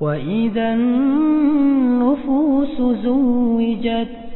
وإذا النفوس زوجت